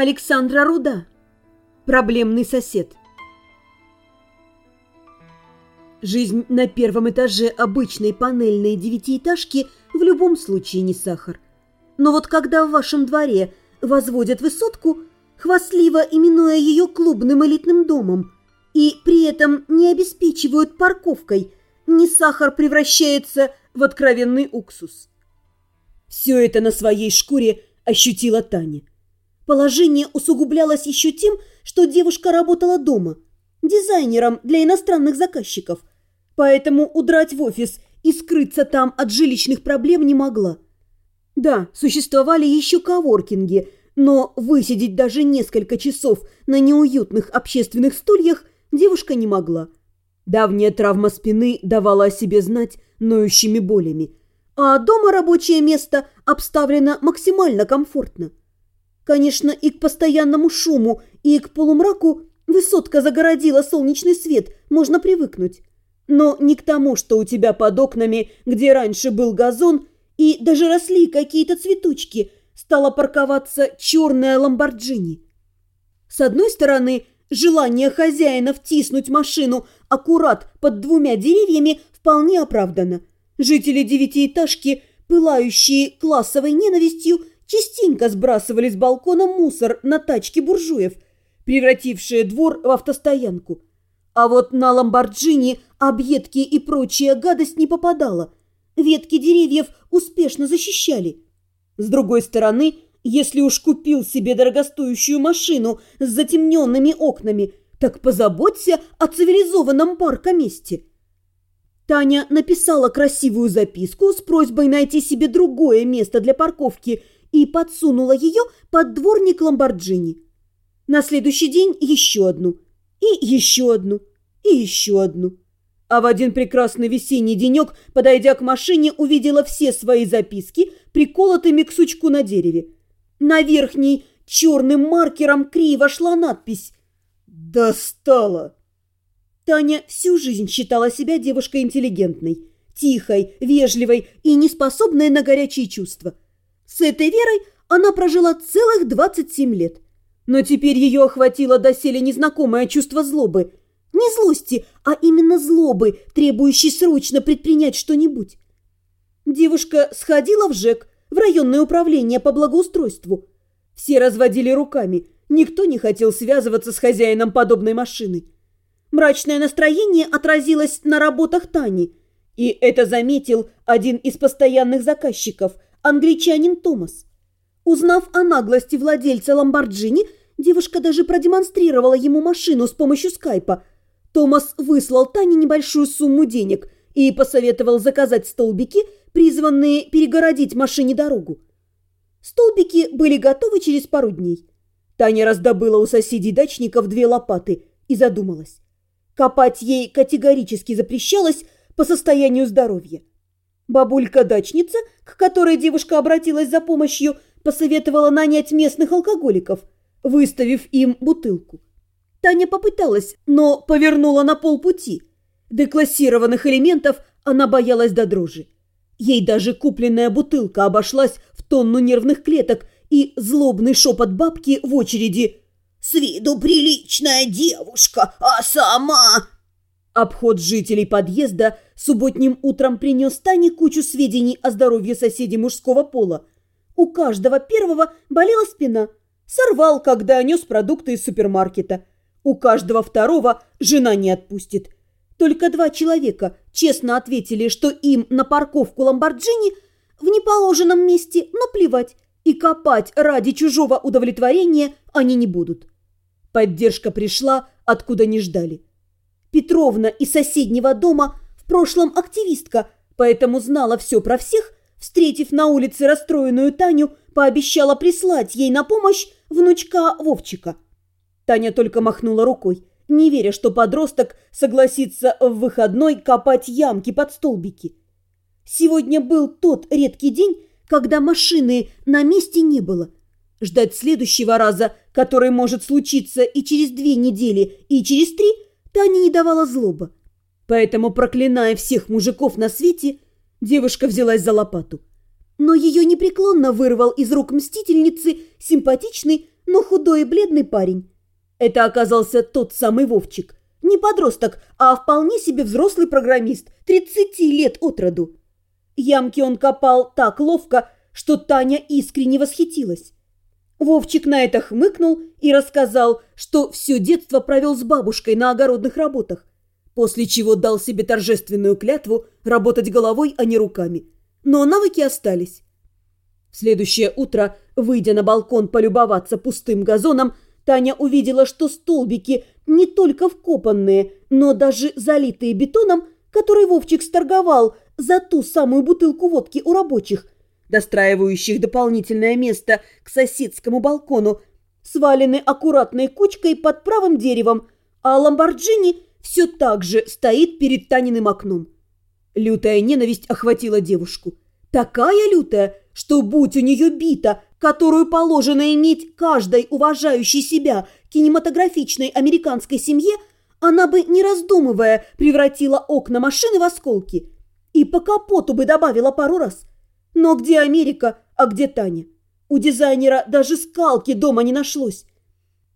Александра Руда. Проблемный сосед. Жизнь на первом этаже обычной панельной девятиэтажки в любом случае не сахар. Но вот когда в вашем дворе возводят высотку, хвастливо именуя ее клубным элитным домом, и при этом не обеспечивают парковкой, не сахар превращается в откровенный уксус. Все это на своей шкуре ощутила Таня. Положение усугублялось еще тем, что девушка работала дома, дизайнером для иностранных заказчиков, поэтому удрать в офис и скрыться там от жилищных проблем не могла. Да, существовали еще коворкинги, но высидеть даже несколько часов на неуютных общественных стульях девушка не могла. Давняя травма спины давала о себе знать ноющими болями, а дома рабочее место обставлено максимально комфортно. Конечно, и к постоянному шуму, и к полумраку высотка загородила солнечный свет, можно привыкнуть. Но не к тому, что у тебя под окнами, где раньше был газон, и даже росли какие-то цветочки, стала парковаться черная ламборджини. С одной стороны, желание хозяина втиснуть машину аккурат под двумя деревьями вполне оправдано. Жители девятиэтажки, пылающие классовой ненавистью, частенько сбрасывали с балкона мусор на тачки буржуев, превратившие двор в автостоянку. А вот на ламборджини объедки и прочая гадость не попадала. Ветки деревьев успешно защищали. С другой стороны, если уж купил себе дорогостоящую машину с затемненными окнами, так позаботься о цивилизованном паркоместе. Таня написала красивую записку с просьбой найти себе другое место для парковки – и подсунула ее под дворник Ламборджини. На следующий день еще одну, и еще одну, и еще одну. А в один прекрасный весенний денек, подойдя к машине, увидела все свои записки, приколотыми к сучку на дереве. На верхней черным маркером криво шла надпись «Достала!». Таня всю жизнь считала себя девушкой интеллигентной, тихой, вежливой и неспособной на горячие чувства – с этой верой она прожила целых 27 лет. Но теперь ее охватило доселе незнакомое чувство злобы. Не злости, а именно злобы, требующей срочно предпринять что-нибудь. Девушка сходила в ЖЭК, в районное управление по благоустройству. Все разводили руками. Никто не хотел связываться с хозяином подобной машины. Мрачное настроение отразилось на работах Тани. И это заметил один из постоянных заказчиков – англичанин Томас. Узнав о наглости владельца Ламборджини, девушка даже продемонстрировала ему машину с помощью скайпа. Томас выслал Тане небольшую сумму денег и посоветовал заказать столбики, призванные перегородить машине дорогу. Столбики были готовы через пару дней. Таня раздобыла у соседей дачников две лопаты и задумалась. Копать ей категорически запрещалось по состоянию здоровья. Бабулька-дачница, к которой девушка обратилась за помощью, посоветовала нанять местных алкоголиков, выставив им бутылку. Таня попыталась, но повернула на полпути. Деклассированных элементов она боялась до дрожи. Ей даже купленная бутылка обошлась в тонну нервных клеток и злобный шепот бабки в очереди «С виду приличная девушка, а сама...» Обход жителей подъезда субботним утром принес Тане кучу сведений о здоровье соседей мужского пола. У каждого первого болела спина. Сорвал, когда нес продукты из супермаркета. У каждого второго жена не отпустит. Только два человека честно ответили, что им на парковку Ламборджини в неположенном месте наплевать и копать ради чужого удовлетворения они не будут. Поддержка пришла, откуда не ждали. Петровна из соседнего дома в прошлом активистка, поэтому знала все про всех, встретив на улице расстроенную Таню, пообещала прислать ей на помощь внучка Вовчика. Таня только махнула рукой, не веря, что подросток согласится в выходной копать ямки под столбики. Сегодня был тот редкий день, когда машины на месте не было. Ждать следующего раза, который может случиться и через две недели, и через три – Тане не давала злоба. Поэтому, проклиная всех мужиков на свете, девушка взялась за лопату. Но ее непреклонно вырвал из рук мстительницы симпатичный, но худой и бледный парень. Это оказался тот самый Вовчик. Не подросток, а вполне себе взрослый программист, 30 лет от роду. Ямки он копал так ловко, что Таня искренне восхитилась. Вовчик на это хмыкнул и рассказал, что все детство провел с бабушкой на огородных работах, после чего дал себе торжественную клятву работать головой, а не руками. Но навыки остались. В следующее утро, выйдя на балкон полюбоваться пустым газоном, Таня увидела, что столбики не только вкопанные, но даже залитые бетоном, который Вовчик сторговал за ту самую бутылку водки у рабочих – достраивающих дополнительное место к соседскому балкону, свалены аккуратной кучкой под правым деревом, а Ламборджини все так же стоит перед Таниным окном. Лютая ненависть охватила девушку. Такая лютая, что будь у нее бита, которую положено иметь каждой уважающей себя кинематографичной американской семье, она бы, не раздумывая, превратила окна машины в осколки. И по капоту бы добавила пару раз. Но где Америка, а где Таня? У дизайнера даже скалки дома не нашлось.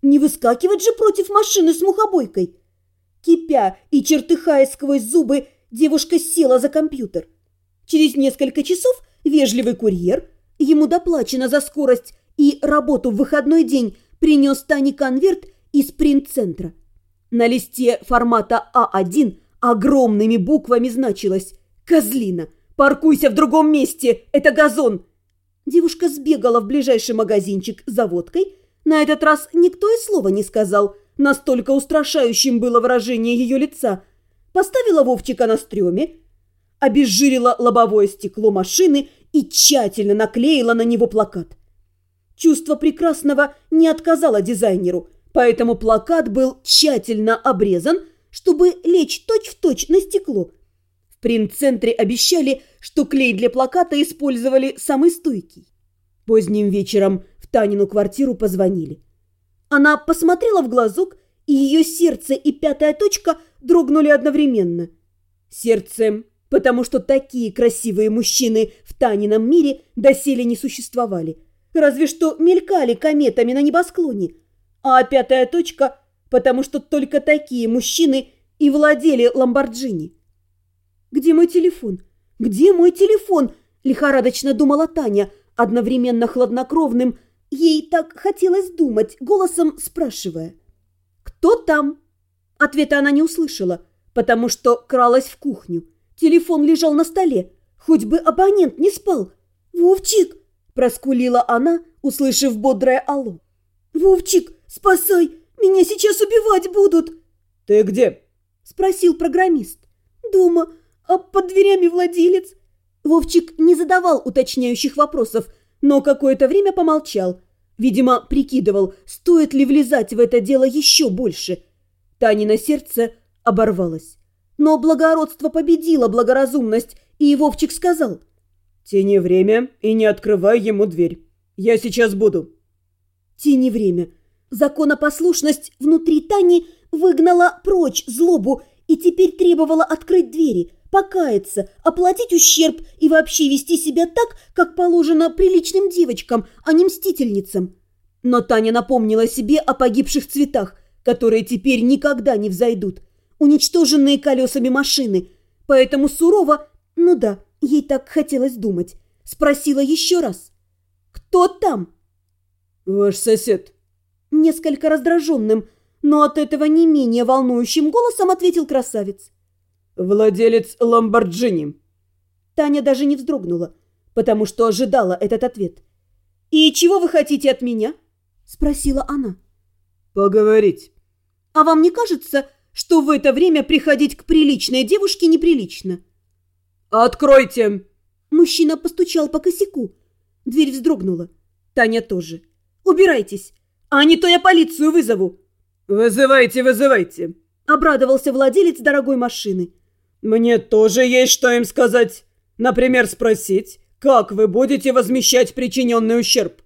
Не выскакивать же против машины с мухобойкой. Кипя и чертыхая сквозь зубы, девушка села за компьютер. Через несколько часов вежливый курьер, ему доплачено за скорость и работу в выходной день, принес Тане конверт из принт-центра. На листе формата А1 огромными буквами значилось «Козлина». «Паркуйся в другом месте! Это газон!» Девушка сбегала в ближайший магазинчик за водкой. На этот раз никто и слова не сказал. Настолько устрашающим было выражение ее лица. Поставила Вовчика на стреме, обезжирила лобовое стекло машины и тщательно наклеила на него плакат. Чувство прекрасного не отказало дизайнеру, поэтому плакат был тщательно обрезан, чтобы лечь точь-в-точь точь на стекло – принт-центре обещали, что клей для плаката использовали самый стойкий. Поздним вечером в Танину квартиру позвонили. Она посмотрела в глазок, и ее сердце и пятая точка дрогнули одновременно. Сердце, потому что такие красивые мужчины в Танином мире доселе не существовали. Разве что мелькали кометами на небосклоне. А пятая точка, потому что только такие мужчины и владели Ламборджини. «Где мой телефон? Где мой телефон?» – лихорадочно думала Таня, одновременно хладнокровным. Ей так хотелось думать, голосом спрашивая. «Кто там?» Ответа она не услышала, потому что кралась в кухню. Телефон лежал на столе. Хоть бы абонент не спал. «Вовчик!» – проскулила она, услышав бодрое «Алло». «Вовчик, спасай! Меня сейчас убивать будут!» «Ты где?» – спросил программист. «Дома а под дверями владелец?» Вовчик не задавал уточняющих вопросов, но какое-то время помолчал. Видимо, прикидывал, стоит ли влезать в это дело еще больше. Тани на сердце оборвалось. Но благородство победило благоразумность, и Вовчик сказал. «Тяни время и не открывай ему дверь. Я сейчас буду». Тяни время. Законопослушность внутри Тани выгнала прочь злобу и теперь требовала открыть двери – покаяться, оплатить ущерб и вообще вести себя так, как положено приличным девочкам, а не мстительницам. Но Таня напомнила себе о погибших цветах, которые теперь никогда не взойдут, уничтоженные колесами машины, поэтому сурово, ну да, ей так хотелось думать, спросила еще раз. «Кто там?» «Ваш сосед». Несколько раздраженным, но от этого не менее волнующим голосом ответил красавец. «Владелец Ламборджини». Таня даже не вздрогнула, потому что ожидала этот ответ. «И чего вы хотите от меня?» – спросила она. «Поговорить». «А вам не кажется, что в это время приходить к приличной девушке неприлично?» «Откройте!» Мужчина постучал по косяку. Дверь вздрогнула. Таня тоже. «Убирайтесь, а не то я полицию вызову!» «Вызывайте, вызывайте!» Обрадовался владелец дорогой машины. «Мне тоже есть что им сказать. Например, спросить, как вы будете возмещать причиненный ущерб?»